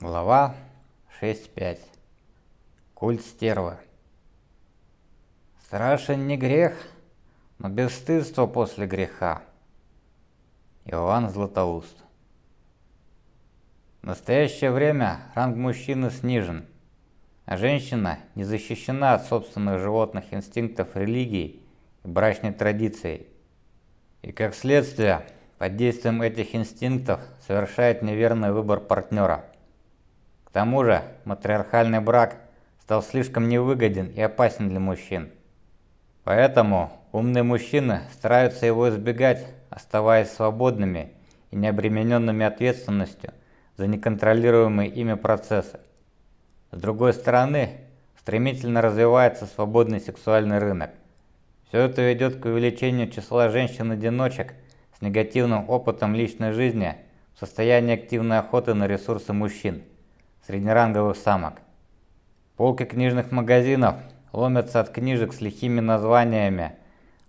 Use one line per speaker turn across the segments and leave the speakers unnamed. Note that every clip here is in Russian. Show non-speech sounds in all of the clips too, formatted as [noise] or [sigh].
Глава 6.5. Культ стервы. Страшен не грех, но бесстыдство после греха. Иоанн Златоуст. В настоящее время ранг мужчины снижен, а женщина не защищена от собственных животных инстинктов религии и брачной традиции. И как следствие, под действием этих инстинктов совершает неверный выбор партнера – тому же, матриархальный брак стал слишком невыгоден и опасен для мужчин. Поэтому умные мужчины стараются его избегать, оставаясь свободными и необремененными ответственностью за неконтролируемые ими процессы. С другой стороны, стремительно развивается свободный сексуальный рынок. Все это ведет к увеличению числа женщин-одиночек с негативным опытом личной жизни в состоянии активной охоты на ресурсы мужчин – среднеранговых самок. Полки книжных магазинов ломятся от книжек с лихими названиями,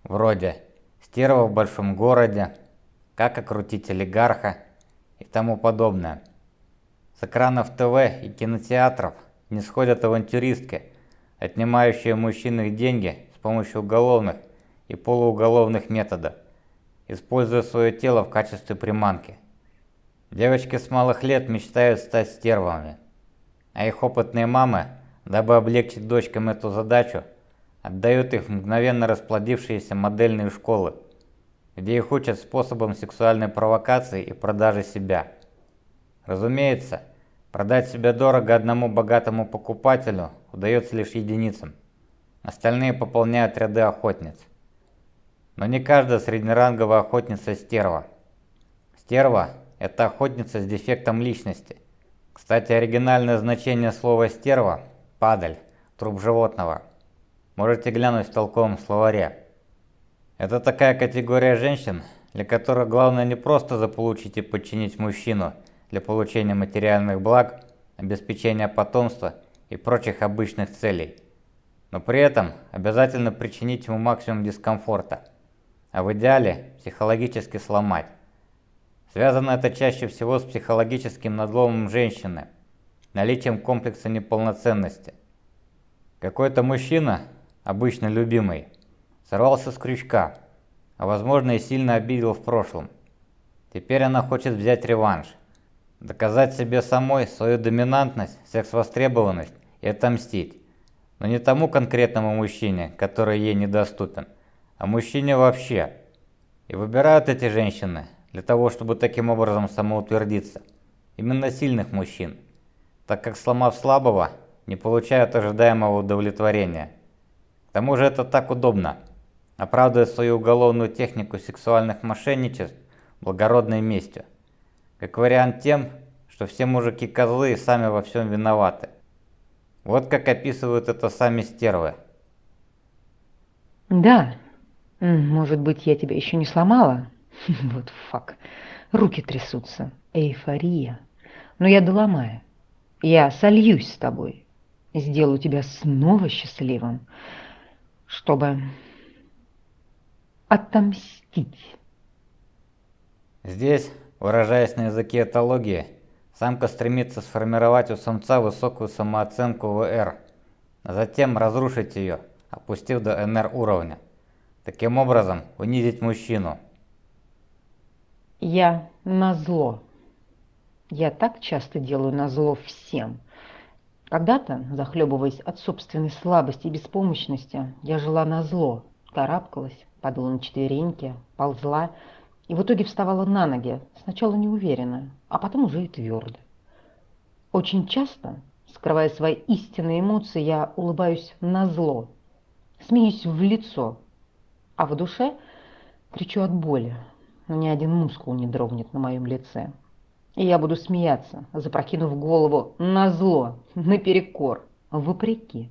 вроде «Стерва в большом городе», «Как окрутить олигарха» и тому подобное. С экранов ТВ и кинотеатров не сходят авантюристки, отнимающие мужчин их деньги с помощью уголовных и полууголовных методов, используя свое тело в качестве приманки. Девочки с малых лет мечтают стать стервами – а их опытные мамы, дабы облегчить дочкам эту задачу, отдают их в мгновенно расплодившиеся модельные школы, где их учат способам сексуальной провокации и продажи себя. Разумеется, продать себя дорого одному богатому покупателю удается лишь единицам. Остальные пополняют ряды охотниц. Но не каждая среднеранговая охотница стерва. Стерва – это охотница с дефектом личности, кстати, оригинальное значение слова «стерва» – «падаль», труп животного. Можете глянуть в толковом словаре. Это такая категория женщин, для которых главное не просто заполучить и подчинить мужчину для получения материальных благ, обеспечения потомства и прочих обычных целей, но при этом обязательно причинить ему максимум дискомфорта, а в идеале психологически сломать. Связано это чаще всего с психологическим надломом женщины, наличием комплекса неполноценности. Какой-то мужчина, обычно любимый, сорвался с крючка, а возможно и сильно обидел в прошлом. Теперь она хочет взять реванш, доказать себе самой свою доминантность, секс-востребованность и отомстить. Но не тому конкретному мужчине, который ей недоступен, а мужчине вообще. И выбирают эти женщины для того, чтобы таким образом самоутвердиться. Именно сильных мужчин, так как сломав слабого, не получают ожидаемого удовлетворения. К тому же это так удобно, оправдывая свою уголовную технику сексуальных мошенничеств благородной местью. Как вариант тем, что все мужики козлы и сами во всем виноваты. Вот как описывают это сами стервы.
Да, может быть, я тебя еще не сломала, [laughs] Вот фак. Руки трясутся. Эйфория. Но я доломаю. Я сольюсь с тобой. Сделаю тебя снова счастливым, чтобы отомстить.
Здесь, выражаясь на языке этологии, самка стремится сформировать у самца высокую самооценку ВР, а затем разрушить ее, опустив до НР уровня. Таким образом, унизить мужчину –
я назло. Я так часто делаю назло всем. Когда-то, захлебываясь от собственной слабости и беспомощности, я жила назло, карабкалась, падала на четвереньки, ползла и в итоге вставала на ноги, сначала неуверенно, а потом уже и твердо. Очень часто, скрывая свои истинные эмоции, я улыбаюсь назло, смеюсь в лицо, а в душе кричу от боли, но ни один мускул не дрогнет на моем лице. И я буду смеяться, запрокинув голову на зло, наперекор, вопреки.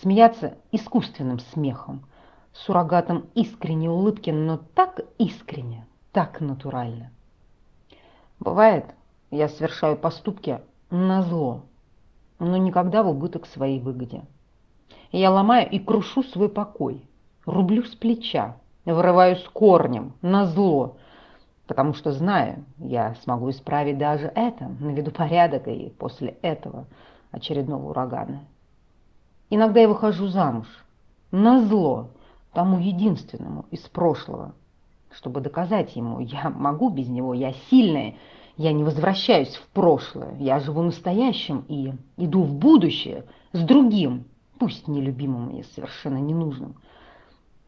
Смеяться искусственным смехом, суррогатом искренней улыбки, но так искренне, так натурально. Бывает, я совершаю поступки на зло, но никогда в убыток своей выгоде. Я ломаю и крушу свой покой, рублю с плеча, вырываю с корнем, на зло, потому что знаю, я смогу исправить даже это, наведу порядок и после этого очередного урагана. Иногда я выхожу замуж, на зло тому единственному из прошлого, чтобы доказать ему, я могу без него, я сильная, я не возвращаюсь в прошлое, я живу настоящим и иду в будущее с другим, пусть нелюбимым и совершенно ненужным.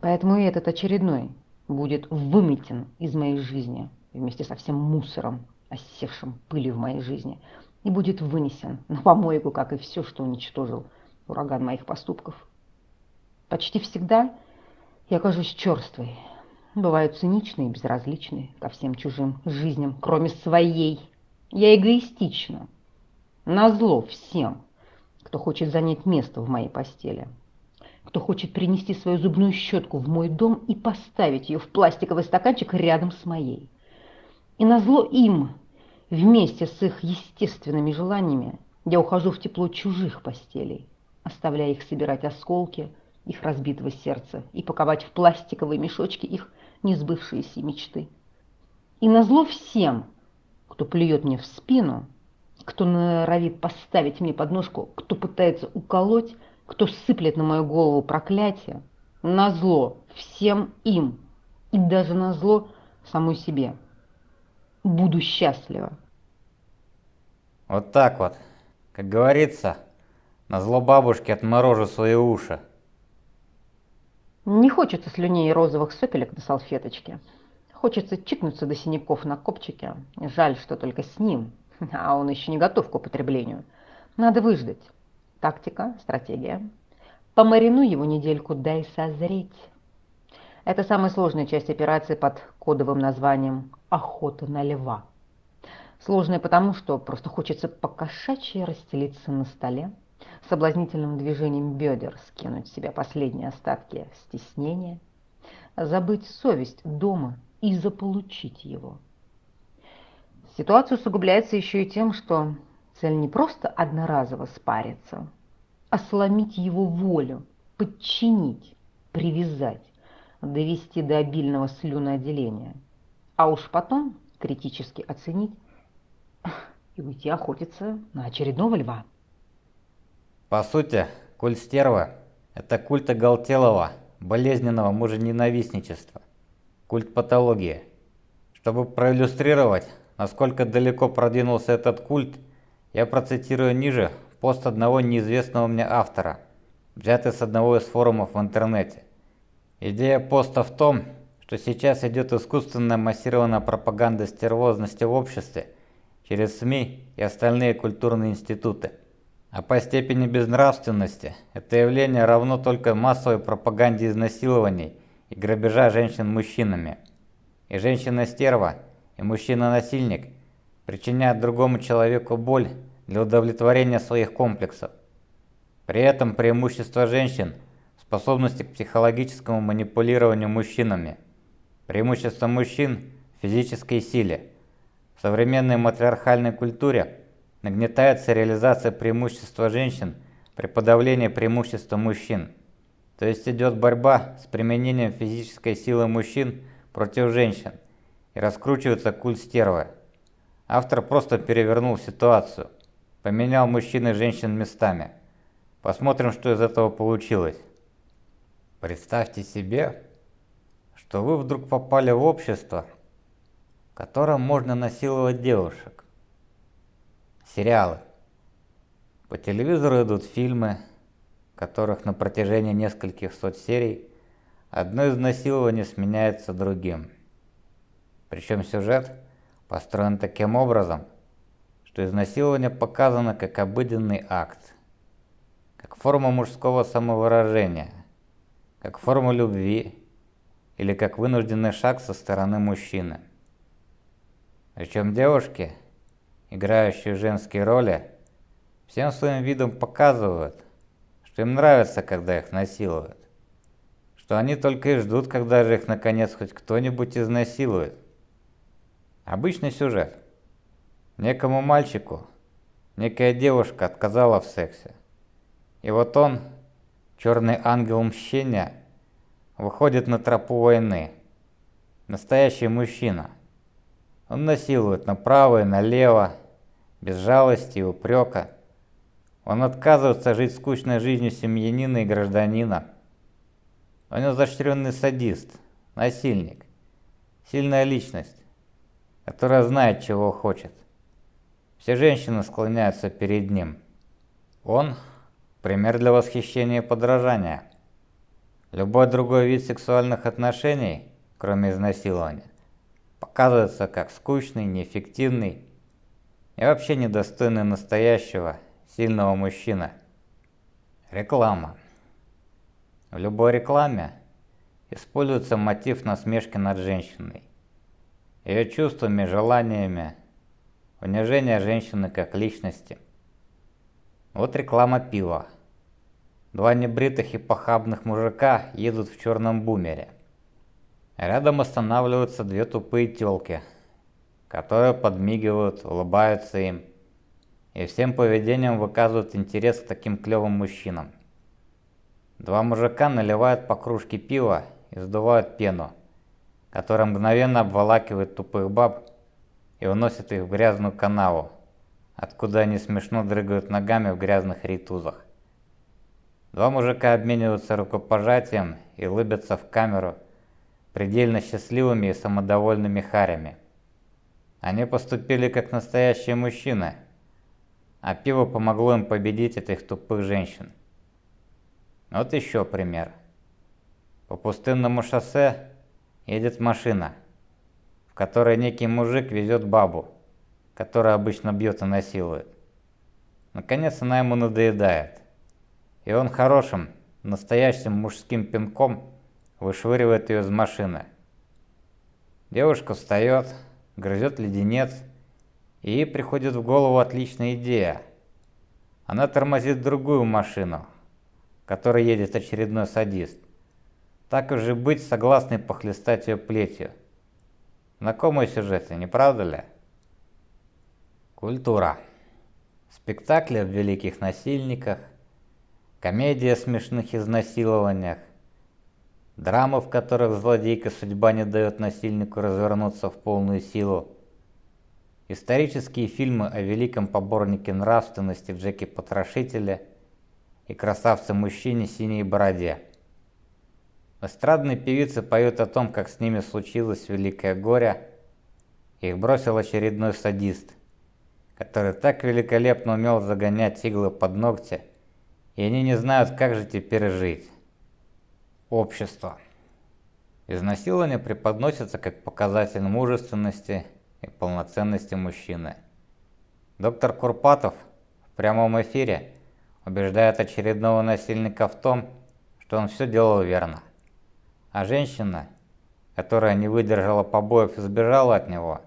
Поэтому и этот очередной будет выметен из моей жизни вместе со всем мусором, осевшим пылью в моей жизни, и будет вынесен на помойку, как и все, что уничтожил ураган моих поступков. Почти всегда я кажусь черствой, бываю циничной и безразличной ко всем чужим жизням, кроме своей. Я эгоистична, назло всем, кто хочет занять место в моей постели, кто хочет принести свою зубную щетку в мой дом и поставить ее в пластиковый стаканчик рядом с моей. И назло им, вместе с их естественными желаниями, я ухожу в тепло чужих постелей, оставляя их собирать осколки их разбитого сердца и паковать в пластиковые мешочки их несбывшиеся мечты. И назло всем, кто плюет мне в спину, кто норовит поставить мне подножку, кто пытается уколоть, кто сыплет на мою голову проклятие, назло всем им и даже назло самой себе. Буду счастлива.
Вот так вот. Как говорится, на зло бабушки отморожу свои уши.
Не хочется слюней и розовых сопелек на салфеточке. Хочется чикнуться до синяков на копчике. Жаль, что только с ним, а он еще не готов к употреблению. Надо выждать. Тактика, стратегия. Помарину его недельку, дай созреть. Это самая сложная часть операции под кодовым названием «Охота на льва». Сложная потому, что просто хочется покошачьи расстелиться на столе, соблазнительным движением бедер скинуть с себя последние остатки стеснения, забыть совесть дома и заполучить его. Ситуация усугубляется еще и тем, что цель не просто одноразово спариться, а сломить его волю, подчинить, привязать, довести до обильного слюноотделения, а уж потом критически оценить и уйти охотиться на очередного льва.
По сути, культ стерва – это культ оголтелого, болезненного мужененавистничества, культ патологии. Чтобы проиллюстрировать, насколько далеко продвинулся этот культ, я процитирую ниже пост одного неизвестного мне автора, взятый с одного из форумов в интернете. Идея поста в том, что сейчас идет искусственная массированная пропаганда стервозности в обществе через СМИ и остальные культурные институты. А по степени безнравственности это явление равно только массовой пропаганде изнасилований и грабежа женщин мужчинами. И женщина-стерва, и мужчина-насильник причиняют другому человеку боль для удовлетворения своих комплексов. При этом преимущество женщин в способности к психологическому манипулированию мужчинами. Преимущество мужчин в физической силе. В современной матриархальной культуре – нагнетается реализация преимущества женщин при подавлении преимущества мужчин. То есть идет борьба с применением физической силы мужчин против женщин и раскручивается культ стервы. Автор просто перевернул ситуацию, поменял мужчин и женщин местами. Посмотрим, что из этого получилось. Представьте себе, что вы вдруг попали в общество, в котором можно насиловать девушек сериалы. По телевизору идут фильмы, в которых на протяжении нескольких сот серий одно изнасилование сменяется другим. Причем сюжет построен таким образом, что изнасилование показано как обыденный акт, как форма мужского самовыражения, как форма любви или как вынужденный шаг со стороны мужчины. Причем девушки – играющие женские роли, всем своим видом показывают, что им нравится, когда их насилуют, что они только и ждут, когда же их наконец хоть кто-нибудь изнасилует. Обычный сюжет. Некому мальчику некая девушка отказала в сексе. И вот он, черный ангел мщения, выходит на тропу войны. Настоящий мужчина. Он насилует направо и налево, без жалости и упрека. Он отказывается жить скучной жизнью семьянина и гражданина. Он изощренный садист, насильник, сильная личность, которая знает, чего хочет. Все женщины склоняются перед ним. Он – пример для восхищения и подражания. Любой другой вид сексуальных отношений, кроме изнасилования, показывается как скучный, неэффективный и вообще недостойный настоящего, сильного мужчины. Реклама. В любой рекламе используется мотив насмешки над женщиной, ее чувствами, желаниями, унижение женщины как личности. Вот реклама пива. Два небритых и похабных мужика едут в черном бумере. Рядом останавливаются две тупые тёлки, которые подмигивают, улыбаются им и всем поведением выказывают интерес к таким клёвым мужчинам. Два мужика наливают по кружке пива и сдувают пену, которая мгновенно обволакивает тупых баб и уносит их в грязную канаву, откуда они смешно дрыгают ногами в грязных ритузах. Два мужика обмениваются рукопожатием и улыбятся в камеру предельно счастливыми и самодовольными харями. Они поступили как настоящие мужчины, а пиво помогло им победить этих тупых женщин. Вот еще пример. По пустынному шоссе едет машина, в которой некий мужик везет бабу, которая обычно бьет и насилует. Наконец она ему надоедает, и он хорошим, настоящим мужским пинком вышвыривает ее из машины. Девушка встает, грызет леденец, и ей приходит в голову отличная идея. Она тормозит другую машину, которой едет очередной садист. Так уже быть, согласный похлестать ее плетью. Знакомые сюжеты, не правда ли? Культура. Спектакли о великих насильниках, комедия о смешных изнасилованиях, драмы, в которых злодейка судьба не дает насильнику развернуться в полную силу, исторические фильмы о великом поборнике нравственности Джеке Потрошителе и красавце-мужчине синей бороде. Эстрадные певицы поют о том, как с ними случилось великое горе, их бросил очередной садист, который так великолепно умел загонять иглы под ногти, и они не знают, как же теперь жить. Общество. Изнасилование преподносится как показатель мужественности и полноценности мужчины. Доктор Курпатов в прямом эфире убеждает очередного насильника в том, что он все делал верно. А женщина, которая не выдержала побоев и сбежала от него,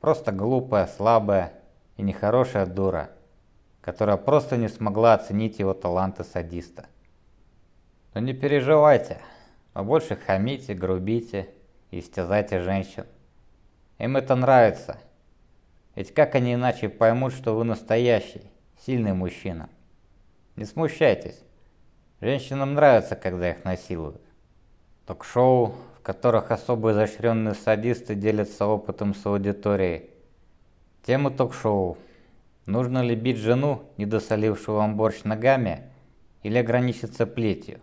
просто глупая, слабая и нехорошая дура, которая просто не смогла оценить его таланты садиста. Но не переживайте, вы больше хамите, грубите и истязайте женщин. Им это нравится. Ведь как они иначе поймут, что вы настоящий, сильный мужчина? Не смущайтесь. Женщинам нравится, когда их насилуют. Ток-шоу, в которых особо изощренные садисты делятся опытом с аудиторией. Тема ток-шоу. Нужно ли бить жену, недосолившую вам борщ ногами, или ограничиться плетью?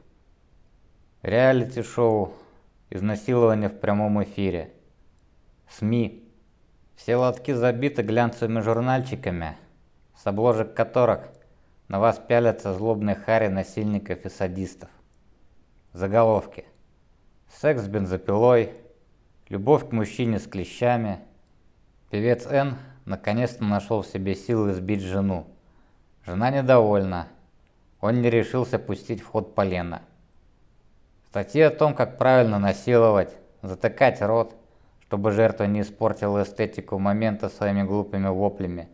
Реалити-шоу. Изнасилование в прямом эфире. СМИ. Все лотки забиты глянцевыми журнальчиками, с обложек которых на вас пялятся злобные хари насильников и садистов. Заголовки. Секс с бензопилой, любовь к мужчине с клещами. Певец Н наконец-то нашел в себе силы сбить жену. Жена недовольна. Он не решился пустить в ход полено. Статьи о том, как правильно насиловать, затыкать рот – чтобы жертва не испортила эстетику момента своими глупыми воплями.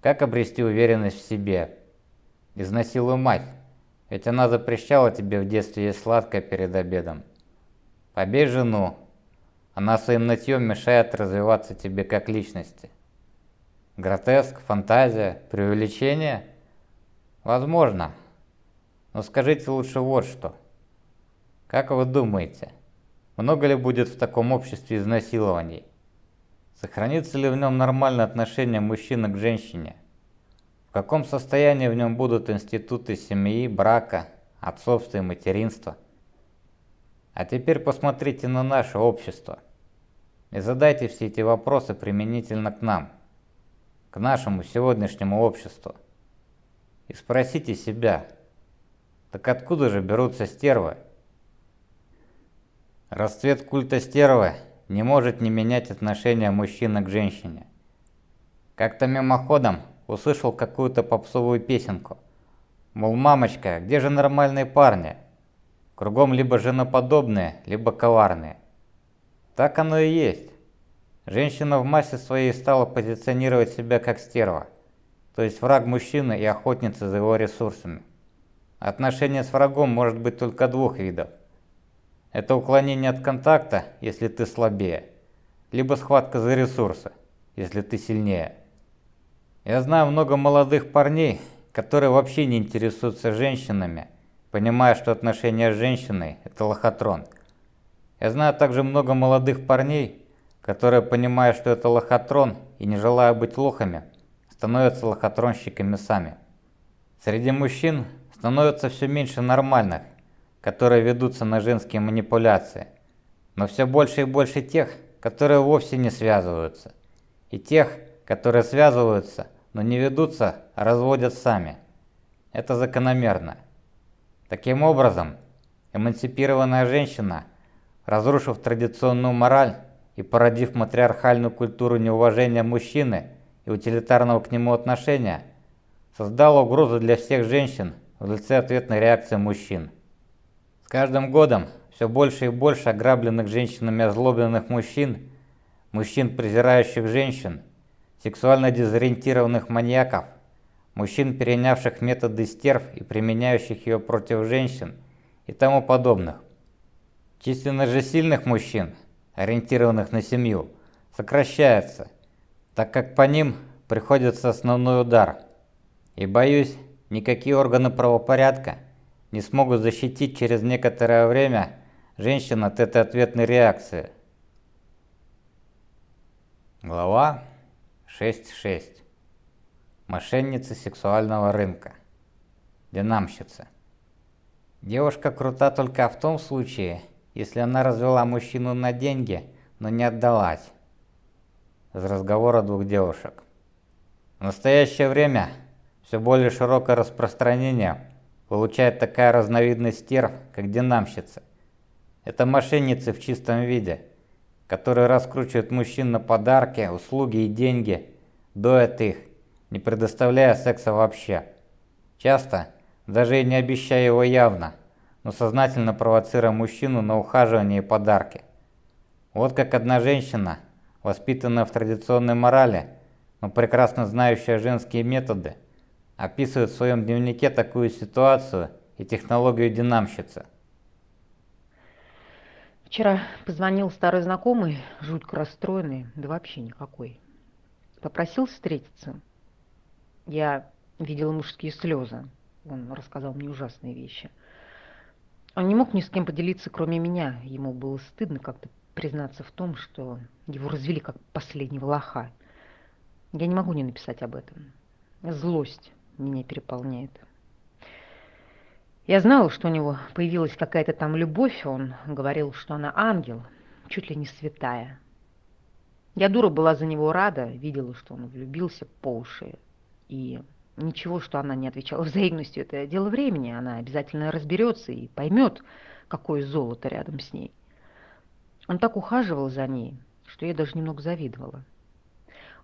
Как обрести уверенность в себе? Изнасилуй мать, ведь она запрещала тебе в детстве есть сладкое перед обедом. Побей жену, она своим нытьем мешает развиваться тебе как личности. Гротеск, фантазия, преувеличение? Возможно. Но скажите лучше вот что. Как вы думаете, много ли будет в таком обществе изнасилований? Сохранится ли в нем нормальное отношение мужчины к женщине? В каком состоянии в нем будут институты семьи, брака, отцовства и материнства? А теперь посмотрите на наше общество и задайте все эти вопросы применительно к нам, к нашему сегодняшнему обществу. И спросите себя, так откуда же берутся стервы? Расцвет культа стервы не может не менять отношения мужчины к женщине. Как-то мимоходом услышал какую-то попсовую песенку. Мол, мамочка, где же нормальные парни? Кругом либо женоподобные, либо коварные. Так оно и есть. Женщина в массе своей стала позиционировать себя как стерва, то есть враг мужчины и охотница за его ресурсами. Отношение с врагом может быть только двух видов. Это уклонение от контакта, если ты слабее, либо схватка за ресурсы, если ты сильнее. Я знаю много молодых парней, которые вообще не интересуются женщинами, понимая, что отношения с женщиной – это лохотрон. Я знаю также много молодых парней, которые, понимая, что это лохотрон и не желая быть лохами, становятся лохотронщиками сами. Среди мужчин становится все меньше нормальных, которые ведутся на женские манипуляции, но все больше и больше тех, которые вовсе не связываются, и тех, которые связываются, но не ведутся, а разводят сами. Это закономерно. Таким образом, эмансипированная женщина, разрушив традиционную мораль и породив матриархальную культуру неуважения мужчины и утилитарного к нему отношения, создала угрозу для всех женщин в лице ответной реакции мужчин. С каждым годом все больше и больше ограбленных женщинами озлобленных мужчин, мужчин, презирающих женщин, сексуально дезориентированных маньяков, мужчин, перенявших методы стерв и применяющих ее против женщин и тому подобных. Численность же сильных мужчин, ориентированных на семью, сокращается, так как по ним приходится основной удар. И боюсь, никакие органы правопорядка не смогут защитить через некоторое время женщин от этой ответной реакции. Глава 6.6. Мошенницы сексуального рынка. Динамщица. Девушка крута только в том случае, если она развела мужчину на деньги, но не отдалась. Из разговора двух девушек. В настоящее время все более широкое распространение получает такая разновидность стерв, как динамщицы. Это мошенницы в чистом виде, которые раскручивают мужчин на подарки, услуги и деньги, доят их, не предоставляя секса вообще. Часто, даже и не обещая его явно, но сознательно провоцируя мужчину на ухаживание и подарки. Вот как одна женщина, воспитанная в традиционной морали, но прекрасно знающая женские методы, описывает в своем дневнике такую ситуацию и технологию динамщицы.
Вчера позвонил старый знакомый, жутко расстроенный, да вообще никакой. Попросил встретиться. Я видела мужские слезы. Он рассказал мне ужасные вещи. Он не мог ни с кем поделиться, кроме меня. Ему было стыдно как-то признаться в том, что его развели как последнего лоха. Я не могу не написать об этом. Злость меня переполняет. Я знала, что у него появилась какая-то там любовь, он говорил, что она ангел, чуть ли не святая. Я дура была за него рада, видела, что он влюбился по уши. И ничего, что она не отвечала [laughs] взаимностью, это дело времени, она обязательно разберется и поймет, какое золото рядом с ней. Он так ухаживал за ней, что я даже немного завидовала.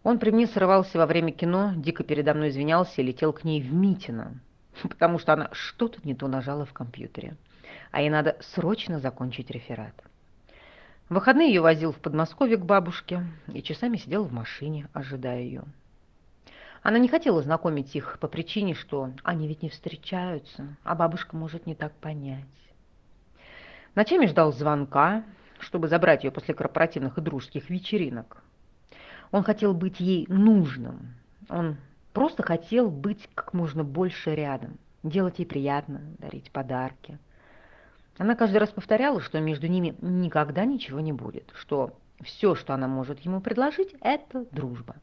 Он при мне срывался во время кино, дико передо мной извинялся и летел к ней в Митино, [laughs] потому что она что-то не то нажала в компьютере, а ей надо срочно закончить реферат. В выходные ее возил в Подмосковье к бабушке и часами сидел в машине, ожидая ее. Она не хотела знакомить их по причине, что они ведь не встречаются, а бабушка может не так понять. Ночами ждал звонка, чтобы забрать ее после корпоративных и дружеских вечеринок. Он хотел быть ей нужным. Он просто хотел быть как можно больше рядом, делать ей приятно, дарить подарки. Она каждый раз повторяла, что между ними никогда ничего не будет, что Все, что она может ему предложить, это дружба.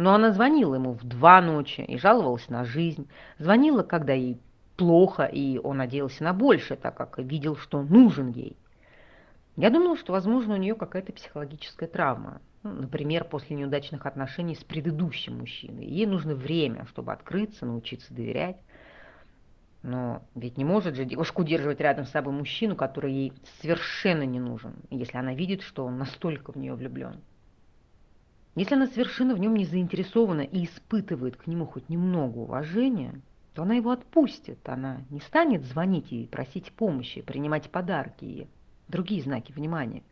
Но она звонила ему в два ночи и жаловалась на жизнь. Звонила, когда ей плохо, и он надеялся на большее, так как видел, что нужен ей. Я думала, что, возможно, у нее какая-то психологическая травма. Ну, например, после неудачных отношений с предыдущим мужчиной. Ей нужно время, чтобы открыться, научиться доверять. Но ведь не может же девушка удерживать рядом с собой мужчину, который ей совершенно не нужен, если она видит, что он настолько в нее влюблен. Если она совершенно в нем не заинтересована и испытывает к нему хоть немного уважения, то она его отпустит, она не станет звонить и просить помощи, принимать подарки и другие знаки внимания.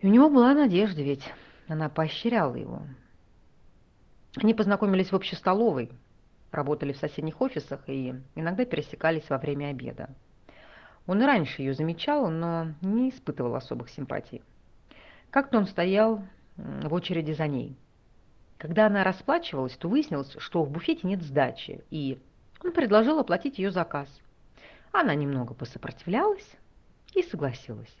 И у него была надежда, ведь она поощряла его. Они познакомились в общей столовой, работали в соседних офисах и иногда пересекались во время обеда. Он и раньше ее замечал, но не испытывал особых симпатий. Как-то он стоял в очереди за ней. Когда она расплачивалась, то выяснилось, что в буфете нет сдачи, и он предложил оплатить ее заказ. Она немного посопротивлялась и согласилась.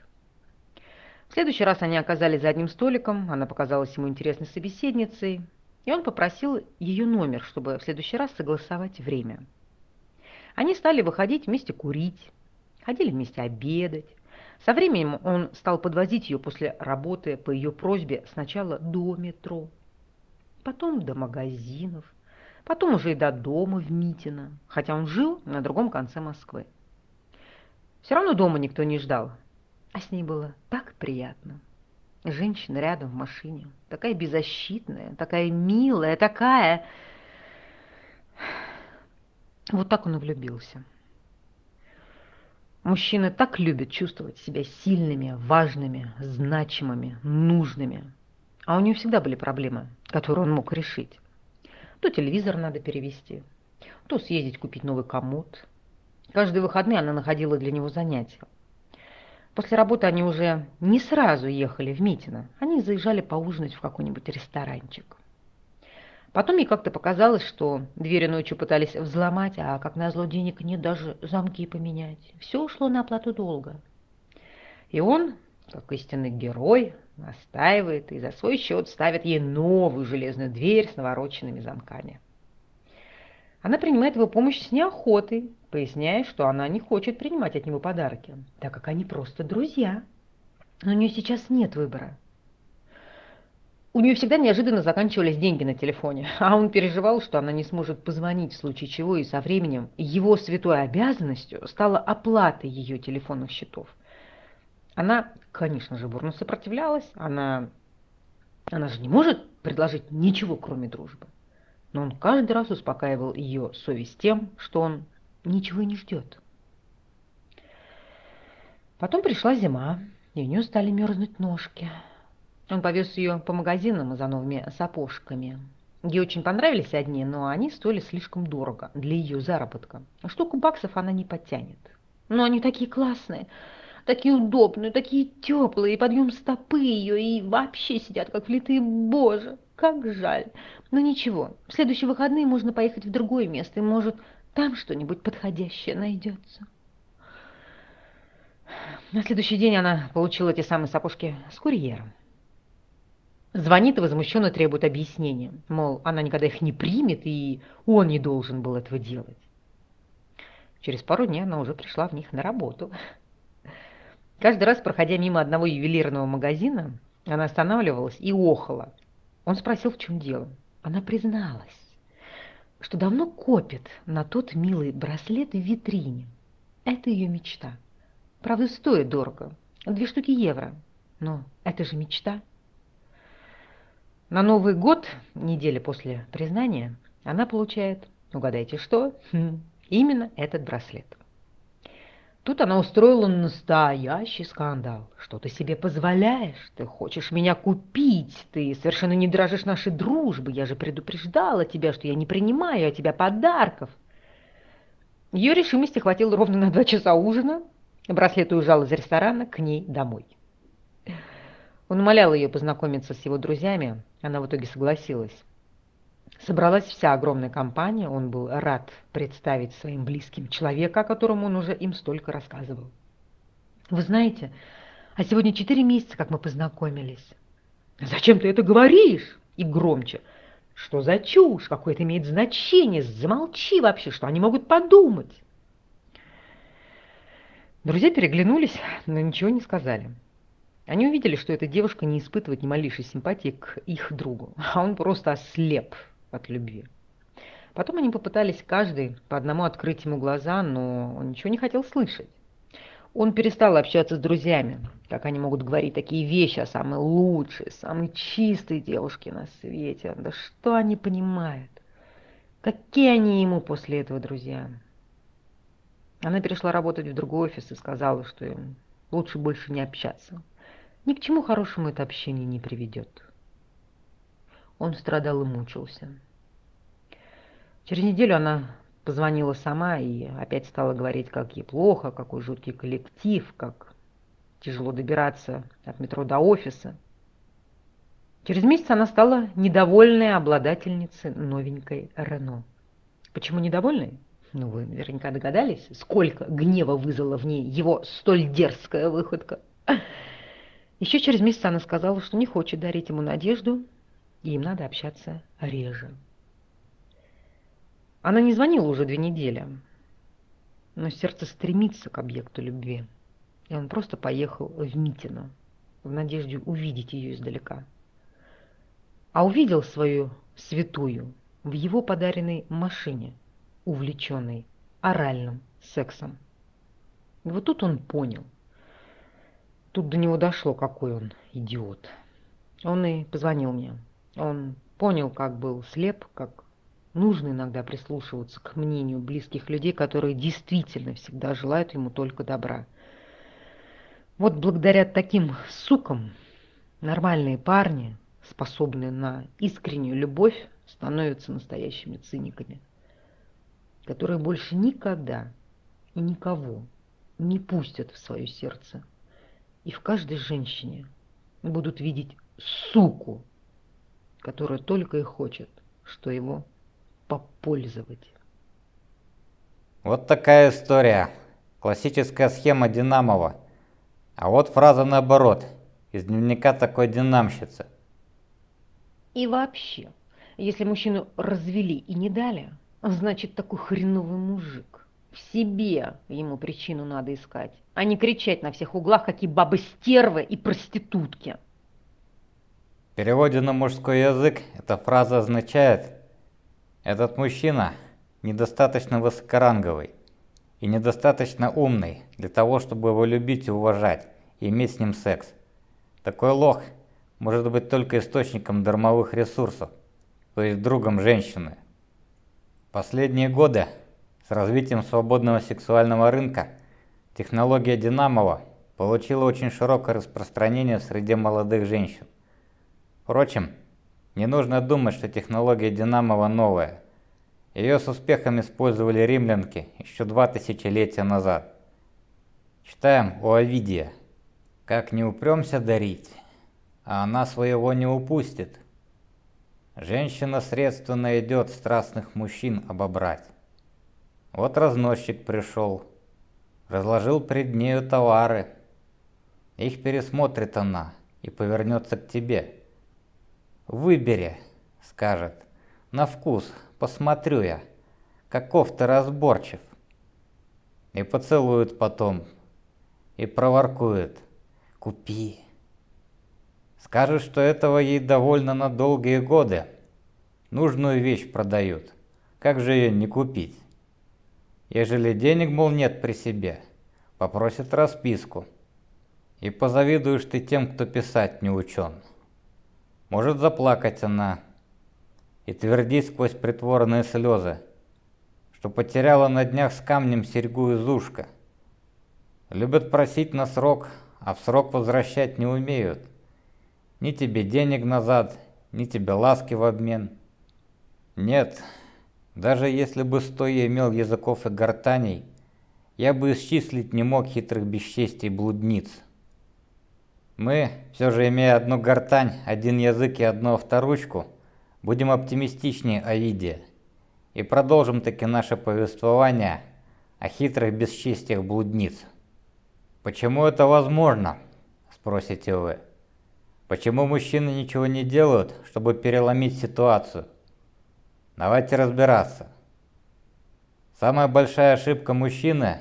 В следующий раз они оказались за одним столиком, она показалась ему интересной собеседницей, и он попросил ее номер, чтобы в следующий раз согласовать время. Они стали выходить вместе курить, ходили вместе обедать. Со временем он стал подвозить ее после работы по ее просьбе сначала до метро, потом до магазинов, потом уже и до дома в Митино, хотя он жил на другом конце Москвы. Все равно дома никто не ждал, а с ней было так приятно. Женщина рядом в машине, такая беззащитная, такая милая, такая... Вот так он и влюбился. Мужчины так любят чувствовать себя сильными, важными, значимыми, нужными. А у нее всегда были проблемы, которые он мог решить. То телевизор надо перевести, то съездить купить новый комод. Каждые выходные она находила для него занятия. После работы они уже не сразу ехали в Митино. Они заезжали поужинать в какой-нибудь ресторанчик. Потом ей как-то показалось, что двери ночью пытались взломать, а как назло денег нет даже замки поменять. Все ушло на оплату долга. И он, как истинный герой, настаивает и за свой счет ставит ей новую железную дверь с навороченными замками. Она принимает его помощь с неохотой, поясняя, что она не хочет принимать от него подарки, так как они просто друзья. Но у нее сейчас нет выбора. У нее всегда неожиданно заканчивались деньги на телефоне, [laughs] а он переживал, что она не сможет позвонить в случае чего, и со временем его святой обязанностью стала оплата ее телефонных счетов. Она, конечно же, бурно сопротивлялась, она, она же не может предложить ничего, кроме дружбы. Но он каждый раз успокаивал ее совесть тем, что он ничего не ждет. Потом пришла зима, и у нее стали мерзнуть ножки. Он повез ее по магазинам за новыми сапожками. Ей очень понравились одни, но они стоили слишком дорого для ее заработка. Штуку баксов она не подтянет. Но они такие классные, такие удобные, такие теплые, и подъем стопы ее, и вообще сидят как влитые. Боже, как жаль. Но ничего, в следующие выходные можно поехать в другое место, и, может, там что-нибудь подходящее найдется. На следующий день она получила те самые сапожки с курьером. Звонит и возмущенно требует объяснения. Мол, она никогда их не примет, и он не должен был этого делать. Через пару дней она уже пришла в них на работу. Каждый раз, проходя мимо одного ювелирного магазина, она останавливалась и охала. Он спросил, в чем дело. Она призналась что давно копит на тот милый браслет в витрине. Это ее мечта. Правда, стоит дорого. Две штуки евро. Но это же мечта. На Новый год, неделя после признания, она получает, угадайте что, [laughs] именно этот браслет. Тут она устроила настоящий скандал. Что ты себе позволяешь? Ты хочешь меня купить? Ты совершенно не дрожишь нашей дружбы. Я же предупреждала тебя, что я не принимаю от тебя подарков. Ее решимости хватило ровно на два часа ужина. Браслет уезжал из ресторана к ней домой. Он умолял ее познакомиться с его друзьями. Она в итоге согласилась. Собралась вся огромная компания, он был рад представить своим близким человека, о котором он уже им столько рассказывал. Вы знаете, А сегодня четыре месяца, как мы познакомились. Зачем ты это говоришь? И громче. Что за чушь? Какое это имеет значение? Замолчи вообще, что они могут подумать. Друзья переглянулись, но ничего не сказали. Они увидели, что эта девушка не испытывает ни малейшей симпатии к их другу, [laughs] а он просто ослеп от любви. Потом они попытались каждый по одному открыть ему глаза, но он ничего не хотел слышать. Он перестал общаться с друзьями, как они могут говорить такие вещи о самой лучшей, самой чистой девушке на свете. Да что они понимают? Какие они ему после этого друзья? Она перешла работать в другой офис и сказала, что им лучше больше не общаться. Ни к чему хорошему это общение не приведет. Он страдал и мучился. Через неделю она позвонила сама и опять стала говорить, как ей плохо, какой жуткий коллектив, как тяжело добираться от метро до офиса. Через месяц она стала недовольной обладательницей новенькой Рено. Почему недовольной? Ну, вы наверняка догадались, сколько гнева вызвала в ней его столь дерзкая выходка. Еще через месяц она сказала, что не хочет дарить ему надежду, и им надо общаться реже. Она не звонила уже две недели, но сердце стремится к объекту любви, и он просто поехал в Митино в надежде увидеть ее издалека. А увидел свою святую в его подаренной машине, увлеченной оральным сексом. И вот тут он понял. Тут до него дошло, какой он идиот. Он и позвонил мне. Он понял, как был слеп, как Нужно иногда прислушиваться к мнению близких людей, которые действительно всегда желают ему только добра. Вот благодаря таким сукам нормальные парни, способные на искреннюю любовь, становятся настоящими циниками, которые больше никогда и никого не пустят в свое сердце. И в каждой женщине будут видеть суку, которая только и хочет, что его попользовать.
Вот такая история. Классическая схема Динамова. А вот фраза наоборот, из дневника такой динамщицы.
И вообще, если мужчину развели и не дали, значит такой хреновый мужик. В себе ему причину надо искать, а не кричать на всех углах, какие бабы-стервы и проститутки.
В переводе на мужской язык эта фраза означает этот мужчина недостаточно высокоранговый и недостаточно умный для того, чтобы его любить и уважать, и иметь с ним секс. Такой лох может быть только источником дармовых ресурсов, то есть другом женщины. Последние годы с развитием свободного сексуального рынка технология Динамова получила очень широкое распространение среди молодых женщин. Впрочем, не нужно думать, что технология Динамова новая. Ее с успехом использовали римлянки еще два тысячелетия назад. Читаем у Овидия. «Как не упремся дарить, а она своего не упустит. Женщина средственно идет страстных мужчин обобрать. Вот разносчик пришел, разложил пред нею товары. Их пересмотрит она и повернется к тебе». Выбери, скажет. На вкус, посмотрю я, каков ты разборчив. И поцелует потом, и проворкует. Купи. Скажет, что этого ей довольно на долгие годы. Нужную вещь продают. Как же ее не купить? Ежели денег, мол, нет при себе, попросит расписку. И позавидуешь ты тем, кто писать не учен. Может заплакать она и твердить сквозь притворные слезы, что потеряла на днях с камнем серьгу из ушка. Любят просить на срок, а в срок возвращать не умеют. Ни тебе денег назад, ни тебе ласки в обмен. Нет, даже если бы стоя имел языков и гортаней, я бы исчислить не мог хитрых бесчестий блудниц. Мы, все же имея одну гортань, один язык и одну авторучку, будем оптимистичнее о виде и продолжим таки наше повествование о хитрых бесчестиях блудниц. Почему это возможно? Спросите вы. Почему мужчины ничего не делают, чтобы переломить ситуацию? Давайте разбираться. Самая большая ошибка мужчины,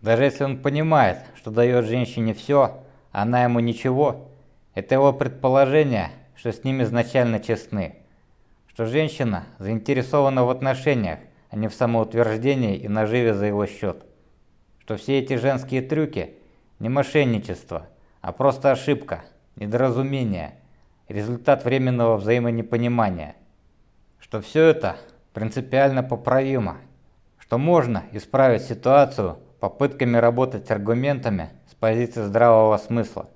даже если он понимает, что дает женщине все, а она ему ничего, это его предположение, что с ним изначально честны, что женщина заинтересована в отношениях, а не в самоутверждении и наживе за его счет, что все эти женские трюки не мошенничество, а просто ошибка, недоразумение, результат временного взаимонепонимания, что все это принципиально поправимо, что можно исправить ситуацию попытками работать аргументами с позиции здравого смысла.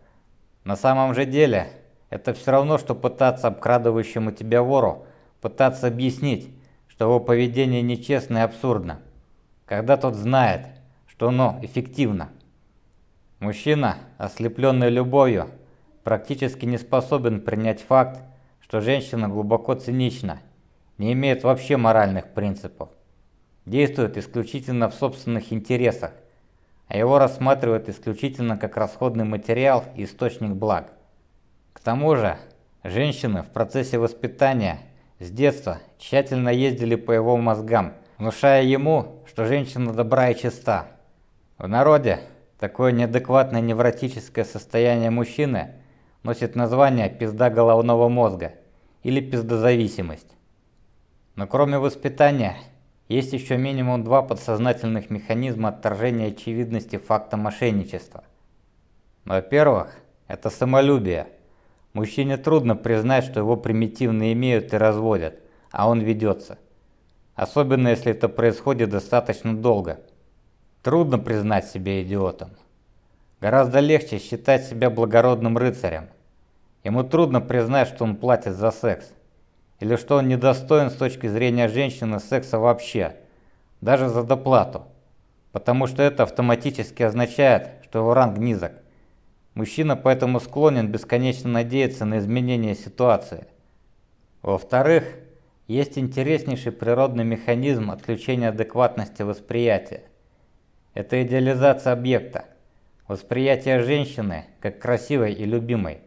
На самом же деле, это все равно, что пытаться обкрадывающему тебя вору, пытаться объяснить, что его поведение нечестно и абсурдно, когда тот знает, что оно эффективно. Мужчина, ослепленный любовью, практически не способен принять факт, что женщина глубоко цинична, не имеет вообще моральных принципов, действует исключительно в собственных интересах, а его рассматривают исключительно как расходный материал и источник благ. К тому же, женщины в процессе воспитания с детства тщательно ездили по его мозгам, внушая ему, что женщина добра и чиста. В народе Такое неадекватное невротическое состояние мужчины носит название пизда головного мозга или пиздозависимость. Но кроме воспитания, есть еще минимум два подсознательных механизма отторжения очевидности факта мошенничества. Во-первых, это самолюбие. Мужчине трудно признать, что его примитивно имеют и разводят, а он ведется. Особенно если это происходит достаточно долго – Трудно признать себя идиотом. Гораздо легче считать себя благородным рыцарем. Ему трудно признать, что он платит за секс. Или что он недостоин с точки зрения женщины секса вообще, даже за доплату. Потому что это автоматически означает, что его ранг низок. Мужчина поэтому склонен бесконечно надеяться на изменение ситуации. Во-вторых, есть интереснейший природный механизм отключения адекватности восприятия. Это идеализация объекта, восприятие женщины как красивой и любимой.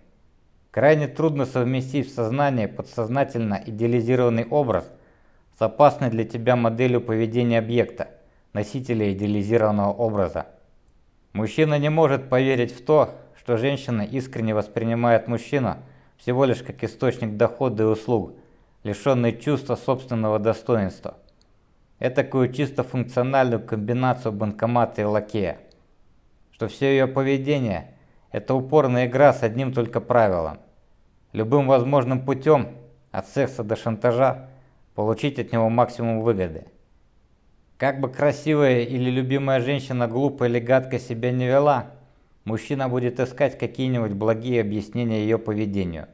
Крайне трудно совместить в сознании подсознательно идеализированный образ с опасной для тебя моделью поведения объекта, носителя идеализированного образа. Мужчина не может поверить в то, что женщина искренне воспринимает мужчину всего лишь как источник дохода и услуг, лишенный чувства собственного достоинства этакую чисто функциональную комбинацию банкомата и лакея. Что все ее поведение – это упорная игра с одним только правилом. Любым возможным путем, от секса до шантажа, получить от него максимум выгоды. Как бы красивая или любимая женщина глупо или гадко себя не вела, мужчина будет искать какие-нибудь благие объяснения ее поведению.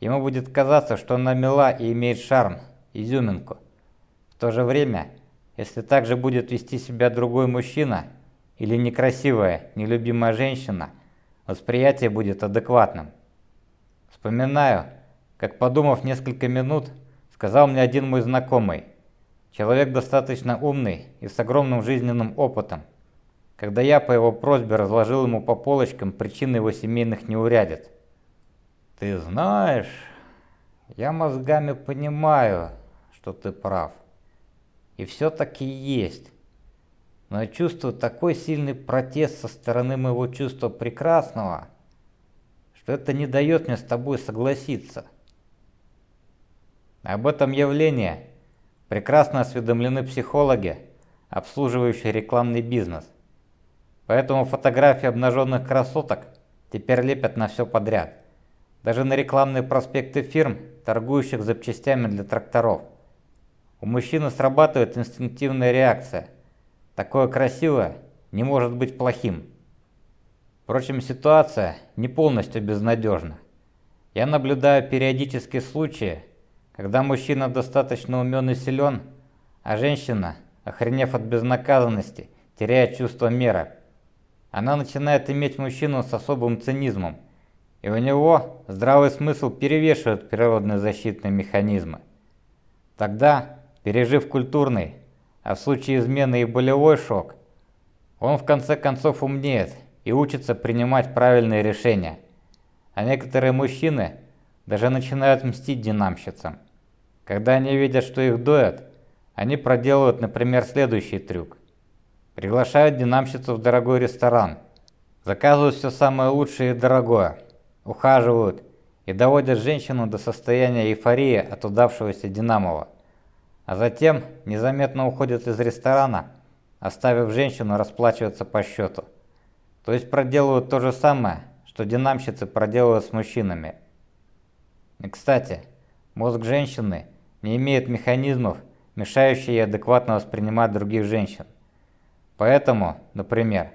Ему будет казаться, что она мила и имеет шарм, изюминку. В то же время, если также будет вести себя другой мужчина или некрасивая, нелюбимая женщина, восприятие будет адекватным. Вспоминаю, как подумав несколько минут, сказал мне один мой знакомый, человек достаточно умный и с огромным жизненным опытом, когда я по его просьбе разложил ему по полочкам причины его семейных неурядиц. «Ты знаешь, я мозгами понимаю, что ты прав». И все-таки есть. Но я чувствую такой сильный протест со стороны моего чувства прекрасного, что это не дает мне с тобой согласиться. Об этом явлении прекрасно осведомлены психологи, обслуживающие рекламный бизнес. Поэтому фотографии обнаженных красоток теперь лепят на все подряд. Даже на рекламные проспекты фирм, торгующих запчастями для тракторов. У мужчины срабатывает инстинктивная реакция. Такое красивое не может быть плохим. Впрочем, ситуация не полностью безнадежна. Я наблюдаю периодические случаи, когда мужчина достаточно умен и силен, а женщина, охренев от безнаказанности, теряет чувство меры. Она начинает иметь мужчину с особым цинизмом, и у него здравый смысл перевешивает природные защитные механизмы. Тогда пережив культурный, а в случае измены и болевой шок, он в конце концов умнеет и учатся принимать правильные решения. А некоторые мужчины даже начинают мстить динамщицам. Когда они видят, что их доят, они проделывают, например, следующий трюк. Приглашают динамщицу в дорогой ресторан, заказывают все самое лучшее и дорогое, ухаживают и доводят женщину до состояния эйфории от удавшегося динамова. А затем незаметно уходят из ресторана, оставив женщину расплачиваться по счету. То есть проделывают то же самое, что динамщицы проделывают с мужчинами. И, кстати, мозг женщины не имеет механизмов, мешающих ей адекватно воспринимать других женщин. Поэтому, например,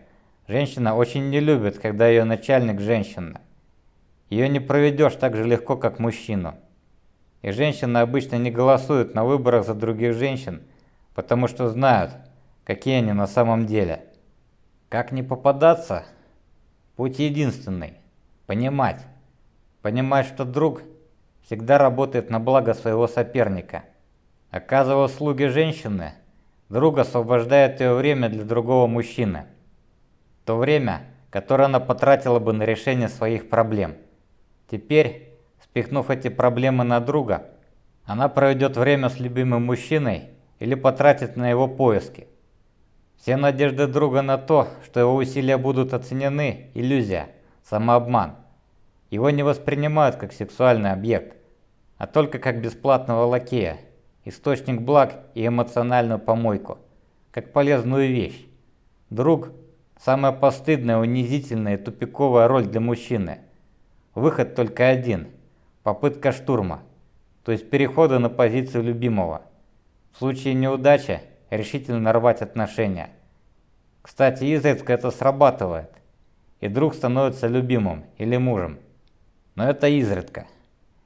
женщина очень не любит, когда ее начальник женщина. Ее не проведешь так же легко, как мужчину. И женщины обычно не голосуют на выборах за других женщин, потому что знают, какие они на самом деле. Как не попадаться? Путь единственный – понимать. Понимать, что друг всегда работает на благо своего соперника. Оказывая услуги женщины, друг освобождает ее время для другого мужчины. То время, которое она потратила бы на решение своих проблем. Теперь, спихнув эти проблемы на друга, она проведет время с любимым мужчиной или потратит на его поиски. Все надежды друга на то, что его усилия будут оценены – иллюзия, самообман. Его не воспринимают как сексуальный объект, а только как бесплатного лакея, источник благ и эмоциональную помойку, как полезную вещь. Друг – самая постыдная, унизительная тупиковая роль для мужчины – Выход только один – попытка штурма, то есть перехода на позицию любимого. В случае неудачи решительно рвать отношения. Кстати, изредка это срабатывает, и друг становится любимым или мужем. Но это изредка.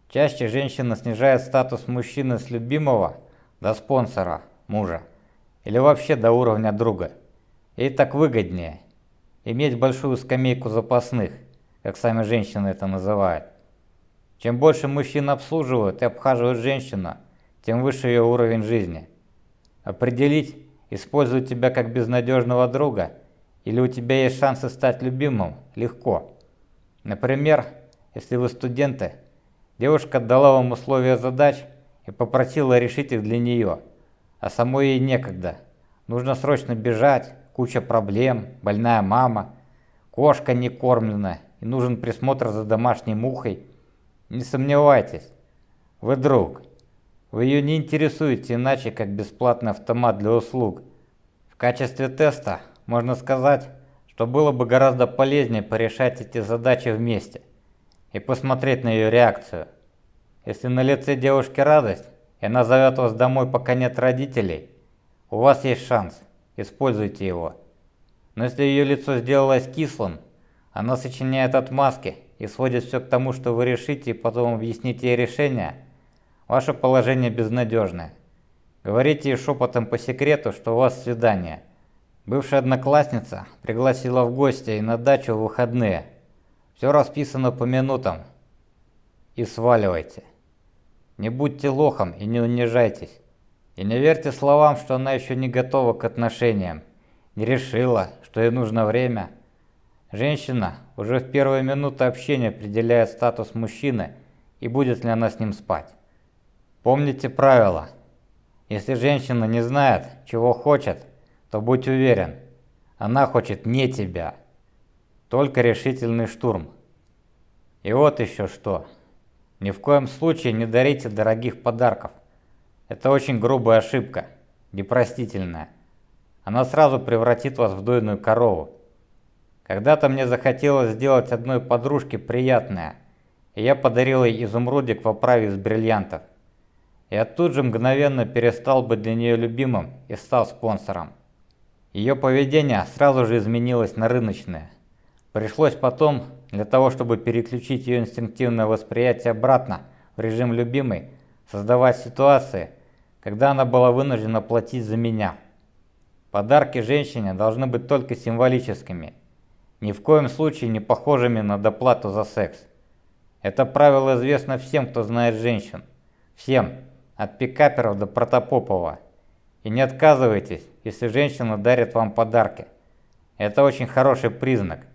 Чаще женщина снижает статус мужчины с любимого до спонсора, мужа, или вообще до уровня друга. Ей так выгоднее иметь большую скамейку запасных, как сами женщины это называют. Чем больше мужчин обслуживают и обхаживают женщину, тем выше ее уровень жизни. Определить, используют тебя как безнадежного друга или у тебя есть шансы стать любимым, легко. Например, если вы студенты, девушка дала вам условия задач и попросила решить их для нее, а самой ей некогда. Нужно срочно бежать, куча проблем, больная мама, кошка не кормлена и нужен присмотр за домашней мухой, не сомневайтесь, вы друг. Вы ее не интересуете иначе, как бесплатный автомат для услуг. В качестве теста можно сказать, что было бы гораздо полезнее порешать эти задачи вместе и посмотреть на ее реакцию. Если на лице девушки радость, и она зовет вас домой, пока нет родителей, у вас есть шанс, используйте его. Но если ее лицо сделалось кислым, она сочиняет отмазки и сводит все к тому, что вы решите и потом объясните решение. Ваше положение безнадежное. Говорите шепотом по секрету, что у вас свидание. Бывшая одноклассница пригласила в гости и на дачу в выходные. Все расписано по минутам. И сваливайте. Не будьте лохом и не унижайтесь. И не верьте словам, что она еще не готова к отношениям. Не решила, что ей нужно время. Женщина уже в первые минуты общения определяет статус мужчины и будет ли она с ним спать. Помните правило. Если женщина не знает, чего хочет, то будь уверен, она хочет не тебя. Только решительный штурм. И вот еще что. Ни в коем случае не дарите дорогих подарков. Это очень грубая ошибка, непростительная. Она сразу превратит вас в дойную корову. Когда-то мне захотелось сделать одной подружке приятное, и я подарил ей изумрудик в оправе из бриллиантов. Я тут же мгновенно перестал быть для нее любимым и стал спонсором. Ее поведение сразу же изменилось на рыночное. Пришлось потом, для того чтобы переключить ее инстинктивное восприятие обратно в режим любимый, создавать ситуации, когда она была вынуждена платить за меня. Подарки женщине должны быть только символическими – ни в коем случае не похожими на доплату за секс. Это правило известно всем, кто знает женщин. Всем, от пикаперов до протопопова. И не отказывайтесь, если женщина дарит вам подарки. Это очень хороший признак.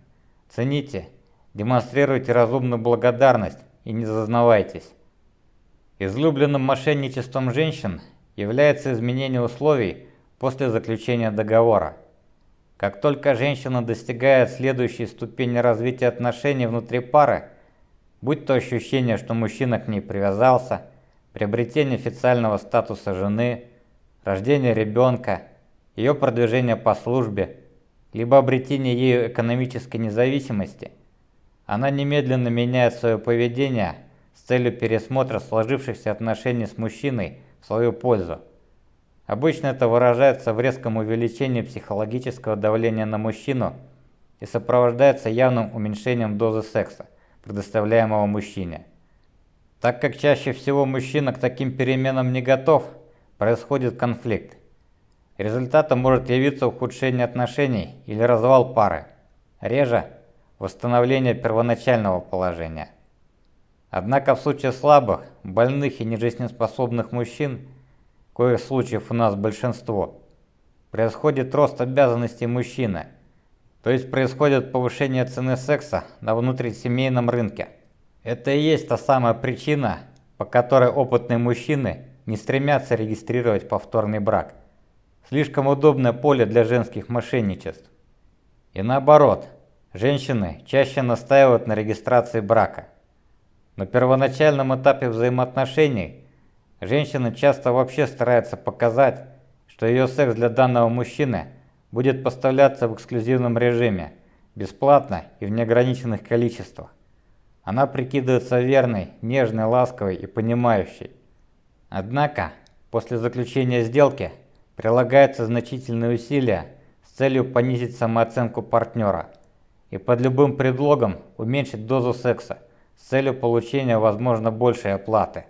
Цените, демонстрируйте разумную благодарность и не зазнавайтесь. Излюбленным мошенничеством женщин является изменение условий после заключения договора. Как только женщина достигает следующей ступени развития отношений внутри пары, будь то ощущение, что мужчина к ней привязался, приобретение официального статуса жены, рождение ребенка, ее продвижение по службе, либо обретение ею экономической независимости, она немедленно меняет свое поведение с целью пересмотра сложившихся отношений с мужчиной в свою пользу. Обычно это выражается в резком увеличении психологического давления на мужчину и сопровождается явным уменьшением дозы секса, предоставляемого мужчине. Так как чаще всего мужчина к таким переменам не готов, происходит конфликт. Результатом может явиться ухудшение отношений или развал пары. Реже – восстановление первоначального положения. Однако в случае слабых, больных и нежизнеспособных мужчин, коих случаев у нас большинство, происходит рост обязанностей мужчины, то есть происходит повышение цены секса на внутрисемейном рынке. Это и есть та самая причина, по которой опытные мужчины не стремятся регистрировать повторный брак. Слишком удобное поле для женских мошенничеств. И наоборот, женщины чаще настаивают на регистрации брака. На первоначальном этапе взаимоотношений женщина часто вообще старается показать, что ее секс для данного мужчины будет поставляться в эксклюзивном режиме, бесплатно и в неограниченных количествах. Она прикидывается верной, нежной, ласковой и понимающей. Однако, после заключения сделки прилагаются значительные усилия с целью понизить самооценку партнера и под любым предлогом уменьшить дозу секса с целью получения возможно большей оплаты.